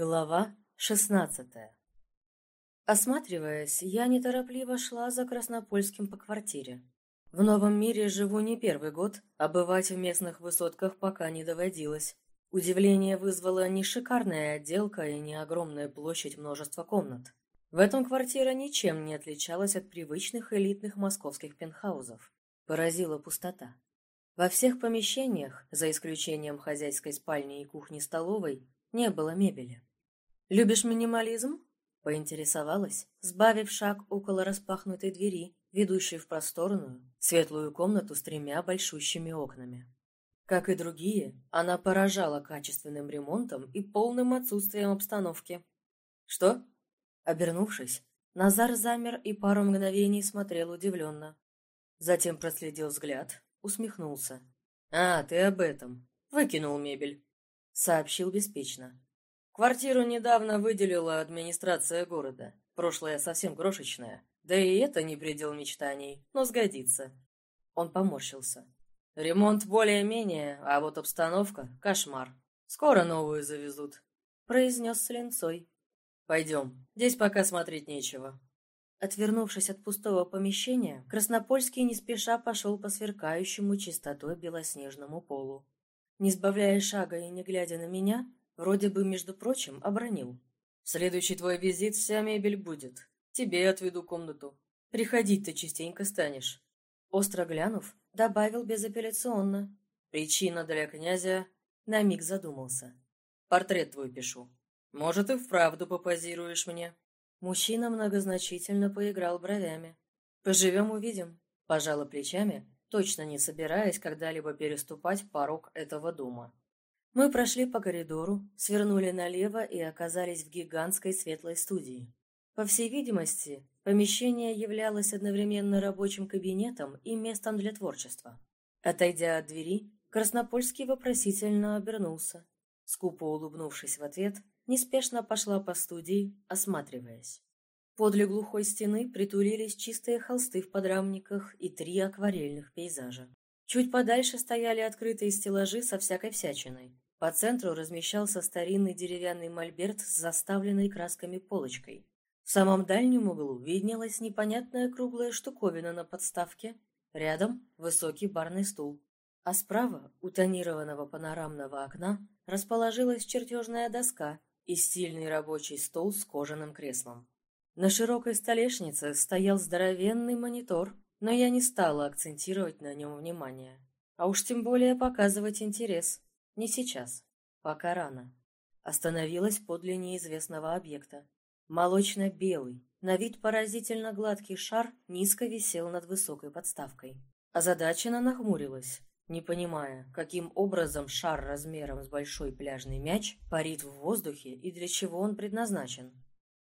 Глава шестнадцатая Осматриваясь, я неторопливо шла за Краснопольским по квартире. В новом мире живу не первый год, а бывать в местных высотках пока не доводилось. Удивление вызвала не шикарная отделка и не огромная площадь множества комнат. В этом квартира ничем не отличалась от привычных элитных московских пентхаузов. Поразила пустота. Во всех помещениях, за исключением хозяйской спальни и кухни-столовой, не было мебели. «Любишь минимализм?» — поинтересовалась, сбавив шаг около распахнутой двери, ведущей в просторную, светлую комнату с тремя большущими окнами. Как и другие, она поражала качественным ремонтом и полным отсутствием обстановки. «Что?» Обернувшись, Назар замер и пару мгновений смотрел удивленно. Затем проследил взгляд, усмехнулся. «А, ты об этом. Выкинул мебель», — сообщил беспечно. Квартиру недавно выделила администрация города. Прошлое совсем крошечное. Да и это не предел мечтаний, но сгодится. Он поморщился. Ремонт более-менее, а вот обстановка — кошмар. Скоро новую завезут. Произнес с линцой. Пойдем, здесь пока смотреть нечего. Отвернувшись от пустого помещения, Краснопольский не спеша пошел по сверкающему чистотой белоснежному полу. Не сбавляя шага и не глядя на меня, Вроде бы, между прочим, обронил. «В следующий твой визит вся мебель будет. Тебе отведу комнату. Приходить-то частенько станешь». Остро глянув, добавил безапелляционно. «Причина для князя...» На миг задумался. «Портрет твой пишу. Может, и вправду попозируешь мне». Мужчина многозначительно поиграл бровями. «Поживем, увидим», — пожала плечами, точно не собираясь когда-либо переступать порог этого дома. Мы прошли по коридору, свернули налево и оказались в гигантской светлой студии. По всей видимости, помещение являлось одновременно рабочим кабинетом и местом для творчества. Отойдя от двери, Краснопольский вопросительно обернулся. Скупо улыбнувшись в ответ, неспешно пошла по студии, осматриваясь. Подле глухой стены притулились чистые холсты в подрамниках и три акварельных пейзажа. Чуть подальше стояли открытые стеллажи со всякой всячиной. По центру размещался старинный деревянный мольберт с заставленной красками полочкой. В самом дальнем углу виднелась непонятная круглая штуковина на подставке. Рядом высокий барный стул. А справа, у тонированного панорамного окна, расположилась чертежная доска и стильный рабочий стол с кожаным креслом. На широкой столешнице стоял здоровенный монитор, но я не стала акцентировать на нем внимание. А уж тем более показывать интерес. Не сейчас. Пока рано. Остановилась подле неизвестного объекта. Молочно-белый, на вид поразительно гладкий шар низко висел над высокой подставкой. Озадаченно нахмурилась, не понимая, каким образом шар размером с большой пляжный мяч парит в воздухе и для чего он предназначен.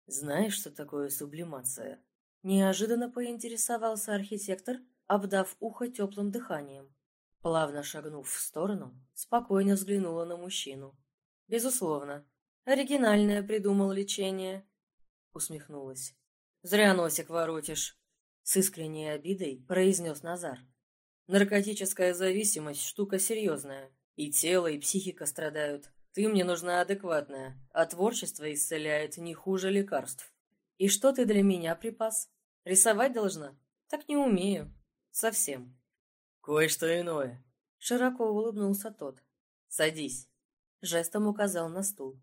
Знаешь, что такое сублимация? Неожиданно поинтересовался архитектор, обдав ухо теплым дыханием. Плавно шагнув в сторону, спокойно взглянула на мужчину. «Безусловно. Оригинальное придумал лечение», — усмехнулась. «Зря носик воротишь», — с искренней обидой произнес Назар. «Наркотическая зависимость — штука серьезная. И тело, и психика страдают. Ты мне нужна адекватная, а творчество исцеляет не хуже лекарств». «И что ты для меня припас? Рисовать должна? Так не умею. Совсем». «Кое-что иное», — широко улыбнулся тот. «Садись», — жестом указал на стул.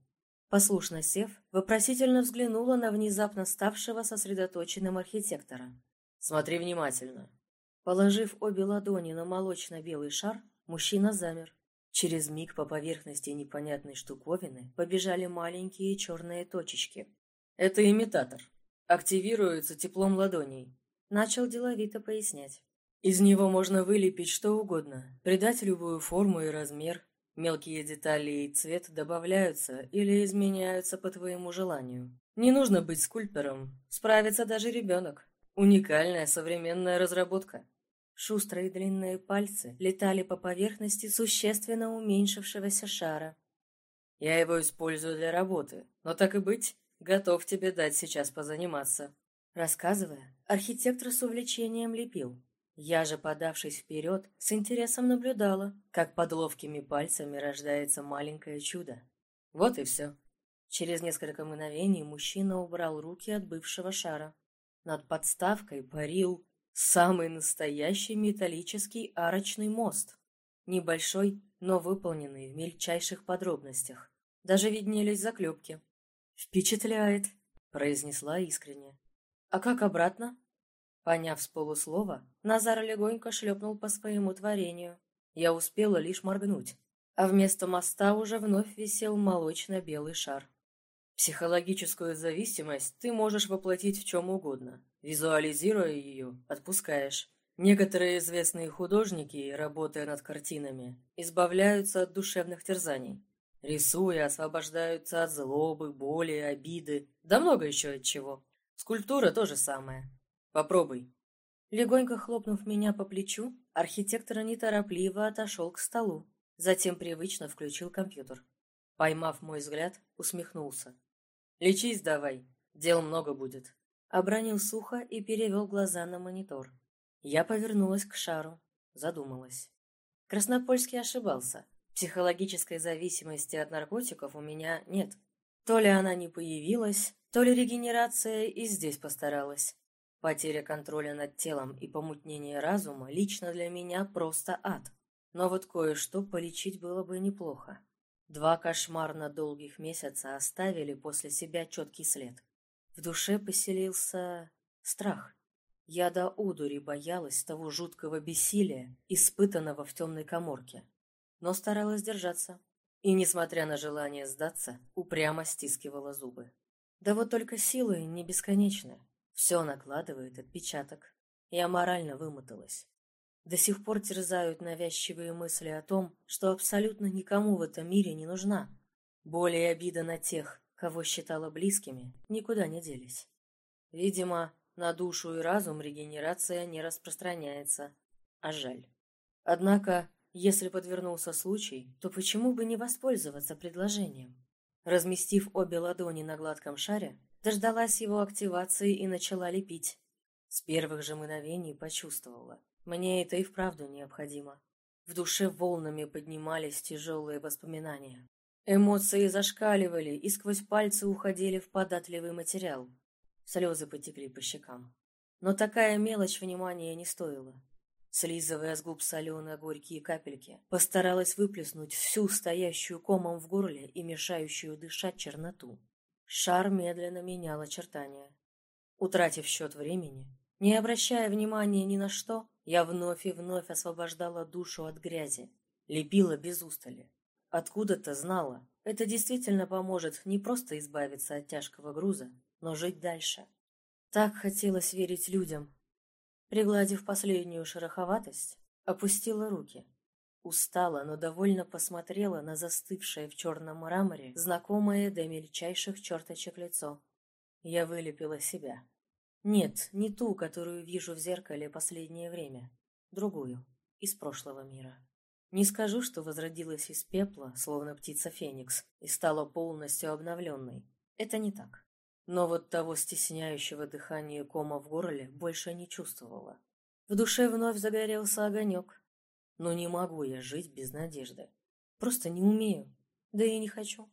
Послушно сев, вопросительно взглянула на внезапно ставшего сосредоточенным архитектора. «Смотри внимательно». Положив обе ладони на молочно-белый шар, мужчина замер. Через миг по поверхности непонятной штуковины побежали маленькие черные точечки. Это имитатор. Активируется теплом ладоней. Начал деловито пояснять. Из него можно вылепить что угодно, придать любую форму и размер. Мелкие детали и цвет добавляются или изменяются по твоему желанию. Не нужно быть скульптором, справится даже ребенок. Уникальная современная разработка. Шустрые длинные пальцы летали по поверхности существенно уменьшившегося шара. Я его использую для работы, но так и быть, Готов тебе дать сейчас позаниматься. Рассказывая, архитектор с увлечением лепил. Я же, подавшись вперед, с интересом наблюдала, как под ловкими пальцами рождается маленькое чудо. Вот и все. Через несколько мгновений мужчина убрал руки от бывшего шара. Над подставкой парил самый настоящий металлический арочный мост. Небольшой, но выполненный в мельчайших подробностях. Даже виднелись заклепки. «Впечатляет», — произнесла искренне. «А как обратно?» Поняв с полуслова, Назар легонько шлепнул по своему творению. Я успела лишь моргнуть, а вместо моста уже вновь висел молочно-белый шар. Психологическую зависимость ты можешь воплотить в чем угодно. Визуализируя ее, отпускаешь. Некоторые известные художники, работая над картинами, избавляются от душевных терзаний. Рисуя, освобождаются от злобы, боли, обиды, да много еще от чего. Скульптура то же самое. Попробуй. Легонько хлопнув меня по плечу, архитектор неторопливо отошел к столу. Затем привычно включил компьютер. Поймав мой взгляд, усмехнулся. «Лечись давай, дел много будет». Обронил сухо и перевел глаза на монитор. Я повернулась к шару, задумалась. Краснопольский ошибался. Психологической зависимости от наркотиков у меня нет. То ли она не появилась, то ли регенерация и здесь постаралась. Потеря контроля над телом и помутнение разума лично для меня просто ад. Но вот кое-что полечить было бы неплохо. Два кошмарно долгих месяца оставили после себя четкий след. В душе поселился страх. Я до удури боялась того жуткого бессилия, испытанного в темной коморке. Но старалась держаться. И, несмотря на желание сдаться, упрямо стискивала зубы. Да вот только силы не бесконечны. Все накладывает отпечаток. Я морально вымоталась. До сих пор терзают навязчивые мысли о том, что абсолютно никому в этом мире не нужна. Боли и обида на тех, кого считала близкими, никуда не делись. Видимо, на душу и разум регенерация не распространяется, а жаль. Однако, если подвернулся случай, то почему бы не воспользоваться предложением? Разместив обе ладони на гладком шаре, Дождалась его активации и начала лепить. С первых же мгновений почувствовала. Мне это и вправду необходимо. В душе волнами поднимались тяжелые воспоминания. Эмоции зашкаливали и сквозь пальцы уходили в податливый материал. Слезы потекли по щекам. Но такая мелочь внимания не стоила. Слизывая с губ соленые горькие капельки, постаралась выплеснуть всю стоящую комом в горле и мешающую дышать черноту. Шар медленно менял очертания. Утратив счет времени, не обращая внимания ни на что, я вновь и вновь освобождала душу от грязи, лепила без устали. Откуда-то знала, это действительно поможет не просто избавиться от тяжкого груза, но жить дальше. Так хотелось верить людям. Пригладив последнюю шероховатость, опустила руки. Устала, но довольно посмотрела на застывшее в черном мраморе знакомое до мельчайших черточек лицо. Я вылепила себя. Нет, не ту, которую вижу в зеркале последнее время. Другую, из прошлого мира. Не скажу, что возродилась из пепла, словно птица Феникс, и стала полностью обновленной. Это не так. Но вот того стесняющего дыхания кома в горле больше не чувствовала. В душе вновь загорелся огонек, но не могу я жить без надежды. Просто не умею. Да и не хочу.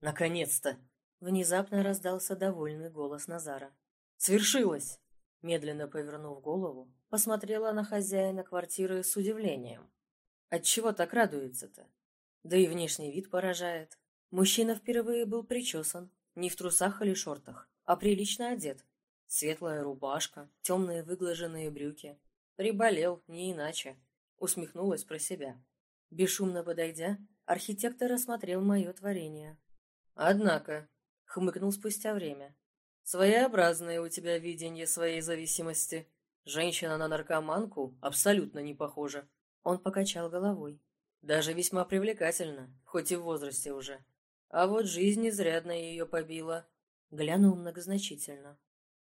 Наконец-то! Внезапно раздался довольный голос Назара. Свершилось! Медленно повернув голову, посмотрела на хозяина квартиры с удивлением. Отчего так радуется-то? Да и внешний вид поражает. Мужчина впервые был причесан, не в трусах или шортах, а прилично одет. Светлая рубашка, темные выглаженные брюки. Приболел, не иначе. Усмехнулась про себя. Бесшумно подойдя, архитектор осмотрел мое творение. «Однако», — хмыкнул спустя время, — «своеобразное у тебя видение своей зависимости. Женщина на наркоманку абсолютно не похожа». Он покачал головой. «Даже весьма привлекательно, хоть и в возрасте уже. А вот жизнь изрядно ее побила». Глянул многозначительно.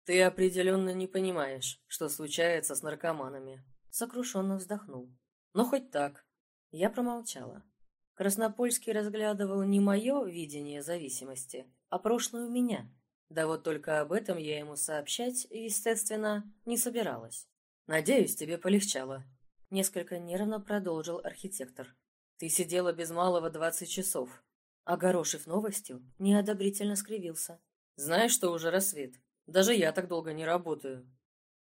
«Ты определенно не понимаешь, что случается с наркоманами». Сокрушенно вздохнул. Но хоть так. Я промолчала. Краснопольский разглядывал не мое видение зависимости, а прошлую меня. Да вот только об этом я ему сообщать, естественно, не собиралась. «Надеюсь, тебе полегчало», — несколько нервно продолжил архитектор. «Ты сидела без малого двадцать часов. Огорошив новостью, неодобрительно скривился. «Знаешь, что уже рассвет? Даже я так долго не работаю».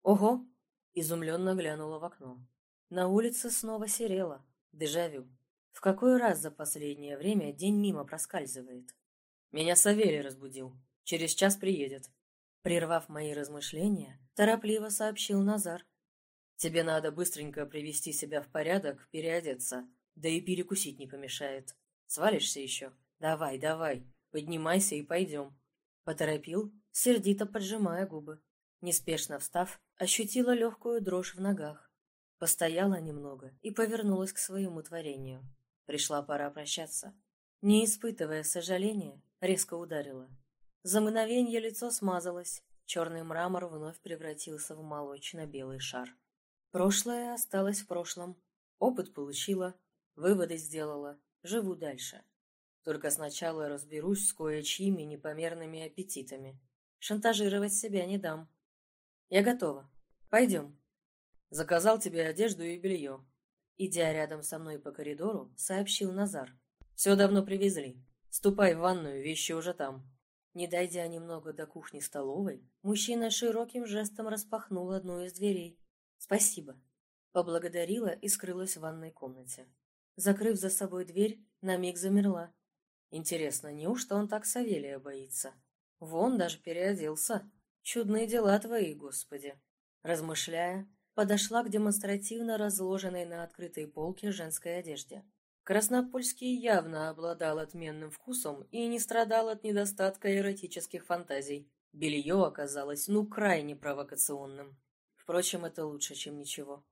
«Ого!» — изумленно глянула в окно. На улице снова серело. Дежавю. В какой раз за последнее время день мимо проскальзывает? Меня Савелий разбудил. Через час приедет. Прервав мои размышления, торопливо сообщил Назар. Тебе надо быстренько привести себя в порядок, переодеться. Да и перекусить не помешает. Свалишься еще? Давай, давай, поднимайся и пойдем. Поторопил, сердито поджимая губы. Неспешно встав, ощутила легкую дрожь в ногах. Постояла немного и повернулась к своему творению. Пришла пора прощаться. Не испытывая сожаления, резко ударила. За мгновенье лицо смазалось, черный мрамор вновь превратился в молочно-белый шар. Прошлое осталось в прошлом. Опыт получила, выводы сделала, живу дальше. Только сначала разберусь с кое-чьими непомерными аппетитами. Шантажировать себя не дам. Я готова. Пойдем. Заказал тебе одежду и белье. Идя рядом со мной по коридору, сообщил Назар. Все давно привезли. Ступай в ванную, вещи уже там. Не дойдя немного до кухни-столовой, мужчина широким жестом распахнул одну из дверей. «Спасибо». Поблагодарила и скрылась в ванной комнате. Закрыв за собой дверь, на миг замерла. Интересно, неужто он так Савелия боится? Вон даже переоделся. Чудные дела твои, Господи. Размышляя, подошла к демонстративно разложенной на открытой полке женской одежде. Краснопольский явно обладал отменным вкусом и не страдал от недостатка эротических фантазий. Белье оказалось ну крайне провокационным. Впрочем, это лучше, чем ничего.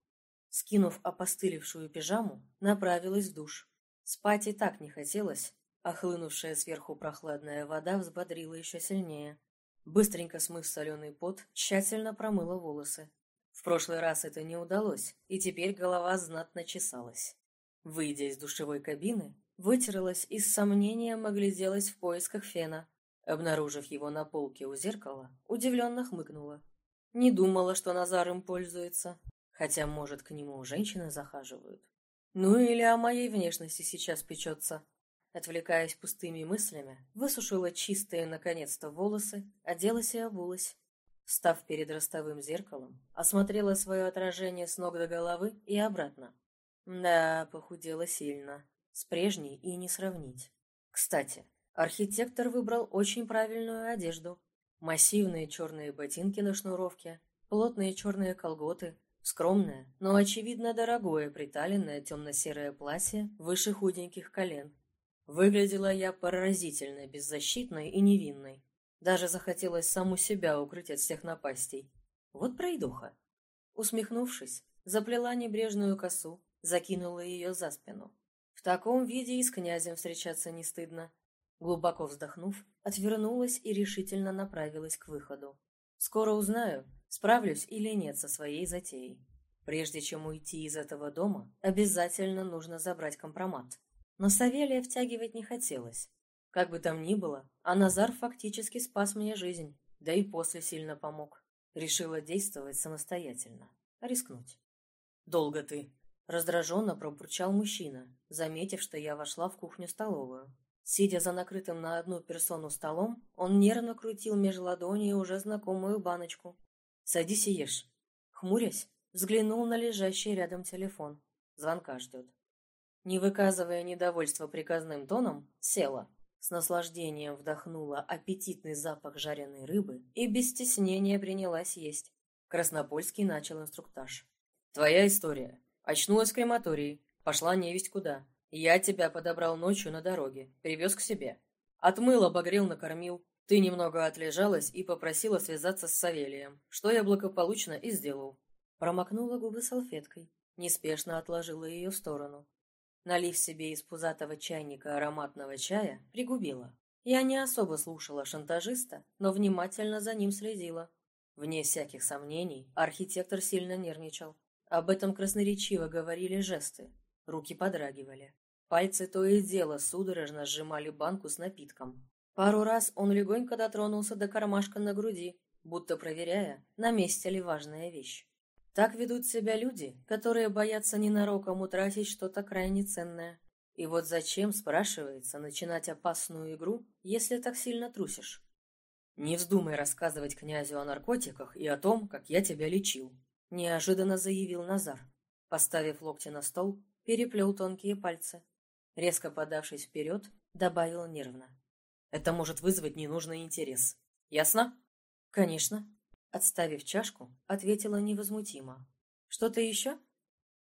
Скинув опостылевшую пижаму, направилась в душ. Спать и так не хотелось, а хлынувшая сверху прохладная вода взбодрила еще сильнее. Быстренько смыв соленый пот, тщательно промыла волосы. В прошлый раз это не удалось, и теперь голова знатно чесалась. Выйдя из душевой кабины, вытерлась и с сомнением огляделась в поисках фена. Обнаружив его на полке у зеркала, удивленно хмыкнула. Не думала, что Назар им пользуется, хотя, может, к нему женщины захаживают. Ну или о моей внешности сейчас печется. Отвлекаясь пустыми мыслями, высушила чистые, наконец-то, волосы, оделась и обулась. Встав перед ростовым зеркалом, осмотрела свое отражение с ног до головы и обратно. Да, похудела сильно. С прежней и не сравнить. Кстати, архитектор выбрал очень правильную одежду. Массивные черные ботинки на шнуровке, плотные черные колготы, скромное, но очевидно дорогое приталенное темно-серое платье выше худеньких колен. Выглядела я поразительно беззащитной и невинной. Даже захотелось саму себя укрыть от всех напастей. Вот пройдуха. Усмехнувшись, заплела небрежную косу, закинула ее за спину. В таком виде и с князем встречаться не стыдно. Глубоко вздохнув, отвернулась и решительно направилась к выходу. Скоро узнаю, справлюсь или нет со своей затеей. Прежде чем уйти из этого дома, обязательно нужно забрать компромат. Но Савелия втягивать не хотелось. Как бы там ни было, а Назар фактически спас мне жизнь, да и после сильно помог. Решила действовать самостоятельно. Рискнуть. «Долго ты!» — раздраженно пробурчал мужчина, заметив, что я вошла в кухню-столовую. Сидя за накрытым на одну персону столом, он нервно крутил меж ладоней уже знакомую баночку. «Садись и ешь». Хмурясь, взглянул на лежащий рядом телефон. Звонка ждет. Не выказывая недовольства приказным тоном, села, с наслаждением вдохнула аппетитный запах жареной рыбы и без стеснения принялась есть. Краснопольский начал инструктаж. «Твоя история. Очнулась в крематории. Пошла невесть куда. Я тебя подобрал ночью на дороге. Привез к себе. Отмыл, обогрел, накормил. Ты немного отлежалась и попросила связаться с Савелием, что я благополучно и сделал». Промокнула губы салфеткой. Неспешно отложила ее в сторону. Налив себе из пузатого чайника ароматного чая, пригубила. Я не особо слушала шантажиста, но внимательно за ним следила. Вне всяких сомнений, архитектор сильно нервничал. Об этом красноречиво говорили жесты. Руки подрагивали. Пальцы то и дело судорожно сжимали банку с напитком. Пару раз он легонько дотронулся до кармашка на груди, будто проверяя, на месте ли важная вещь. Так ведут себя люди, которые боятся ненароком утратить что-то крайне ценное. И вот зачем, спрашивается, начинать опасную игру, если так сильно трусишь? «Не вздумай рассказывать князю о наркотиках и о том, как я тебя лечил», — неожиданно заявил Назар. Поставив локти на стол, переплел тонкие пальцы. Резко подавшись вперед, добавил нервно. «Это может вызвать ненужный интерес. Ясно?» «Конечно», — отставив чашку, ответила невозмутимо. «Что-то еще?»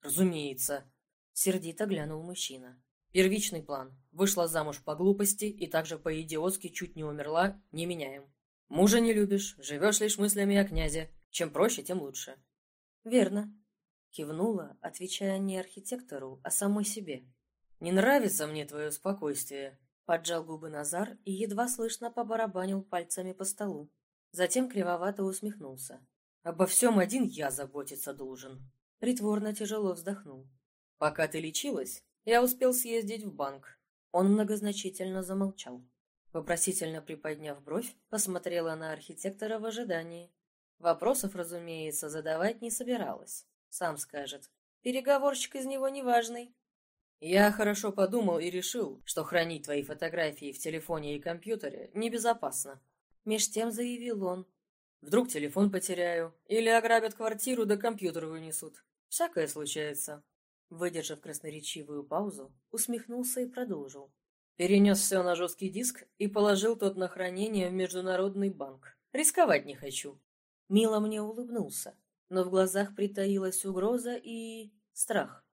«Разумеется», — сердито глянул мужчина. «Первичный план. Вышла замуж по глупости и также по-идиотски чуть не умерла, не меняем. Мужа не любишь, живешь лишь мыслями о князе. Чем проще, тем лучше. Верно. Кивнула, отвечая не архитектору, а самой себе. Не нравится мне твое спокойствие. Поджал губы Назар и едва слышно побарабанил пальцами по столу. Затем кривовато усмехнулся. Обо всем один я заботиться должен. Притворно тяжело вздохнул. Пока ты лечилась, я успел съездить в банк. Он многозначительно замолчал. Вопросительно приподняв бровь, посмотрела на архитектора в ожидании. Вопросов, разумеется, задавать не собиралась. Сам скажет. Переговорщик из него неважный. Я хорошо подумал и решил, что хранить твои фотографии в телефоне и компьютере небезопасно. Меж тем заявил он. Вдруг телефон потеряю, или ограбят квартиру да компьютер вынесут. Всякое случается. Выдержав красноречивую паузу, усмехнулся и продолжил. Перенес все на жесткий диск и положил тот на хранение в Международный банк. Рисковать не хочу. Мило мне улыбнулся, но в глазах притаилась угроза и... страх.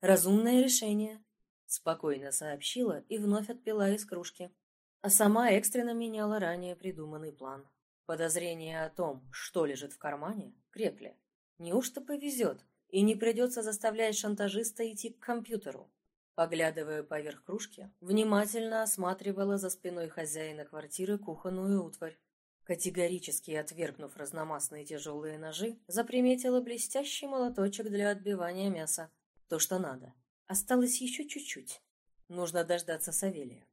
«Разумное решение», — спокойно сообщила и вновь отпила из кружки. А сама экстренно меняла ранее придуманный план. Подозрения о том, что лежит в кармане, крепли. Неужто повезет, и не придется заставлять шантажиста идти к компьютеру? Поглядывая поверх кружки, внимательно осматривала за спиной хозяина квартиры кухонную утварь. Категорически отвергнув разномастные тяжелые ножи, заприметила блестящий молоточек для отбивания мяса. То, что надо. Осталось еще чуть-чуть. Нужно дождаться Савелия.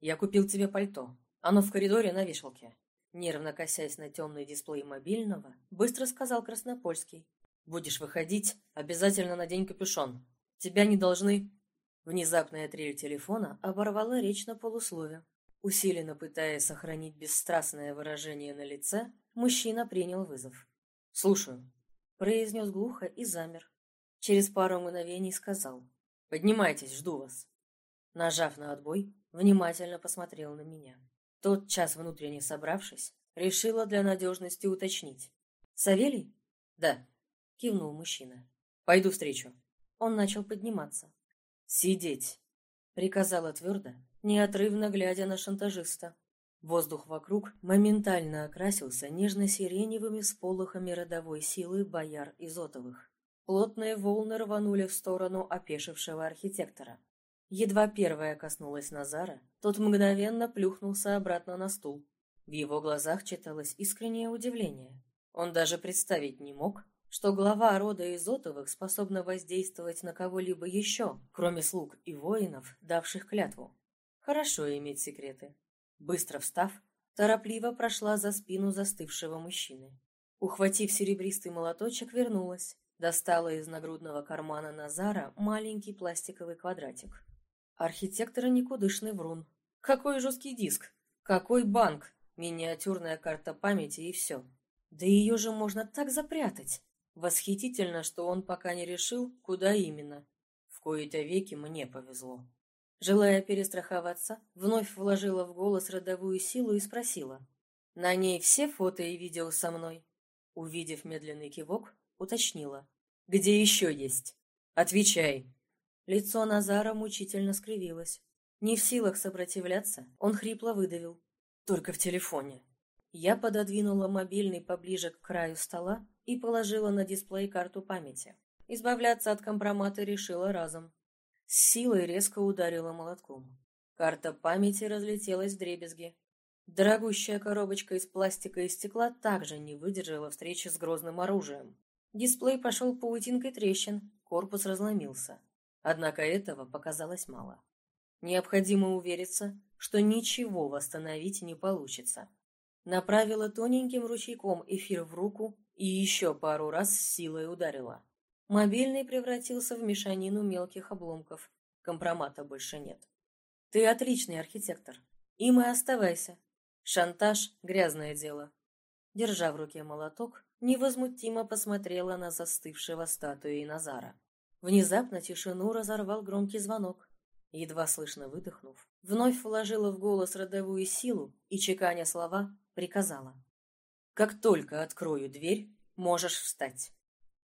«Я купил тебе пальто. Оно в коридоре на вешалке». Нервно косясь на темный дисплей мобильного, быстро сказал Краснопольский. «Будешь выходить, обязательно надень капюшон. Тебя не должны Внезапная трель телефона оборвала речь на полуслове. Усиленно пытаясь сохранить бесстрастное выражение на лице, мужчина принял вызов. «Слушаю», — произнес глухо и замер. Через пару мгновений сказал. «Поднимайтесь, жду вас». Нажав на отбой, внимательно посмотрел на меня. Тот час внутренне собравшись, решила для надежности уточнить. «Савелий?» «Да», — кивнул мужчина. «Пойду встречу». Он начал подниматься. «Сидеть!» — приказала твердо, неотрывно глядя на шантажиста. Воздух вокруг моментально окрасился нежно-сиреневыми сполохами родовой силы бояр Изотовых. Плотные волны рванули в сторону опешившего архитектора. Едва первая коснулась Назара, тот мгновенно плюхнулся обратно на стул. В его глазах читалось искреннее удивление. Он даже представить не мог, что глава рода Изотовых способна воздействовать на кого-либо еще, кроме слуг и воинов, давших клятву. Хорошо иметь секреты. Быстро встав, торопливо прошла за спину застывшего мужчины. Ухватив серебристый молоточек, вернулась. Достала из нагрудного кармана Назара маленький пластиковый квадратик. Архитектора никудышный врун. Какой жесткий диск? Какой банк? Миниатюрная карта памяти и все. Да ее же можно так запрятать. Восхитительно, что он пока не решил, куда именно. В кои-то веки мне повезло. Желая перестраховаться, вновь вложила в голос родовую силу и спросила. «На ней все фото и видео со мной?» Увидев медленный кивок, уточнила. «Где еще есть?» «Отвечай!» Лицо Назара мучительно скривилось. Не в силах сопротивляться, он хрипло выдавил. «Только в телефоне». Я пододвинула мобильный поближе к краю стола и положила на дисплей карту памяти. Избавляться от компромата решила разом. С силой резко ударила молотком. Карта памяти разлетелась в дребезги. Дорогущая коробочка из пластика и стекла также не выдержала встречи с грозным оружием. Дисплей пошел паутинкой трещин, корпус разломился. Однако этого показалось мало. Необходимо увериться, что ничего восстановить не получится. Направила тоненьким ручейком эфир в руку и еще пару раз силой ударила. Мобильный превратился в мешанину мелких обломков. Компромата больше нет. Ты отличный архитектор. Им и оставайся. Шантаж — грязное дело. Держа в руке молоток, невозмутимо посмотрела на застывшего статуи Назара. Внезапно тишину разорвал громкий звонок. Едва слышно выдохнув, вновь вложила в голос родовую силу и, чеканя слова, приказала. «Как только открою дверь, можешь встать».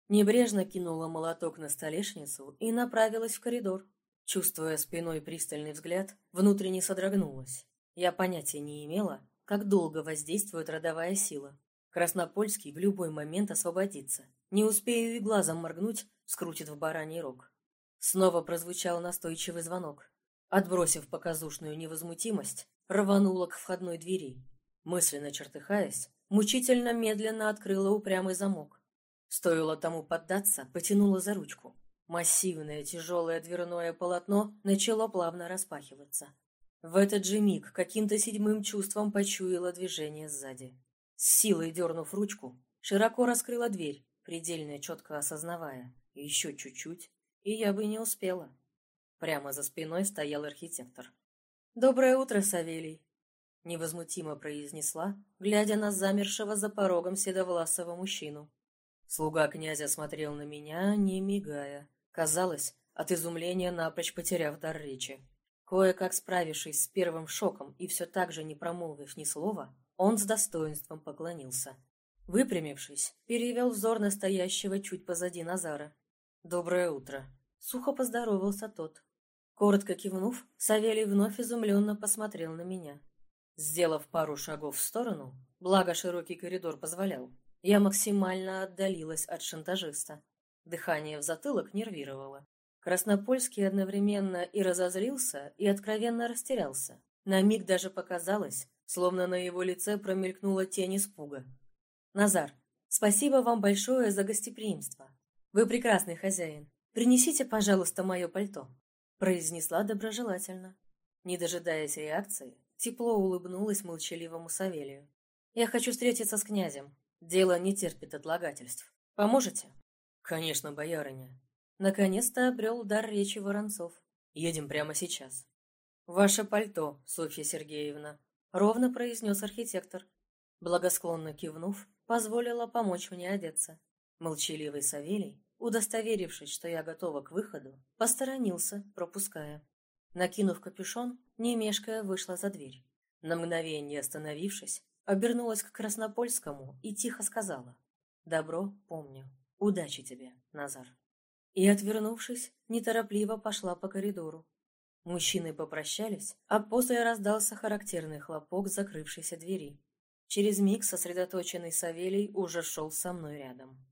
Небрежно кинула молоток на столешницу и направилась в коридор. Чувствуя спиной пристальный взгляд, внутренне содрогнулась. Я понятия не имела, как долго воздействует родовая сила. Краснопольский в любой момент освободится. Не успею и глазом моргнуть, скрутит в бараний рог. Снова прозвучал настойчивый звонок. Отбросив показушную невозмутимость, рванула к входной двери. Мысленно чертыхаясь, мучительно медленно открыла упрямый замок. Стоило тому поддаться, потянула за ручку. Массивное тяжелое дверное полотно начало плавно распахиваться. В этот же миг каким-то седьмым чувством почуяла движение сзади. С силой дернув ручку, широко раскрыла дверь, предельно четко осознавая. Еще чуть-чуть, и я бы не успела. Прямо за спиной стоял архитектор. «Доброе утро, Савелий!» Невозмутимо произнесла, глядя на замершего за порогом седовласого мужчину. Слуга князя смотрел на меня, не мигая. Казалось, от изумления напрочь потеряв дар речи. Кое-как справившись с первым шоком и все так же не промолвив ни слова, он с достоинством поклонился. Выпрямившись, перевел взор настоящего чуть позади Назара. «Доброе утро!» — сухо поздоровался тот. Коротко кивнув, Савелий вновь изумленно посмотрел на меня. Сделав пару шагов в сторону, благо широкий коридор позволял, я максимально отдалилась от шантажиста. Дыхание в затылок нервировало. Краснопольский одновременно и разозлился, и откровенно растерялся. На миг даже показалось, словно на его лице промелькнула тень испуга. «Назар, спасибо вам большое за гостеприимство. Вы прекрасный хозяин. Принесите, пожалуйста, мое пальто», — произнесла доброжелательно. Не дожидаясь реакции, тепло улыбнулась молчаливому Савелию. «Я хочу встретиться с князем. Дело не терпит отлагательств. Поможете?» «Конечно, боярыня», Наконец-то обрел дар речи Воронцов. Едем прямо сейчас. «Ваше пальто, Софья Сергеевна», — ровно произнес архитектор. Благосклонно кивнув, позволила помочь мне одеться. Молчаливый Савелий, удостоверившись, что я готова к выходу, посторонился, пропуская. Накинув капюшон, не мешкая вышла за дверь. На мгновение остановившись, обернулась к Краснопольскому и тихо сказала «Добро помню. Удачи тебе, Назар». И, отвернувшись, неторопливо пошла по коридору. Мужчины попрощались, а после раздался характерный хлопок закрывшейся двери. Через миг сосредоточенный Савелий уже шел со мной рядом.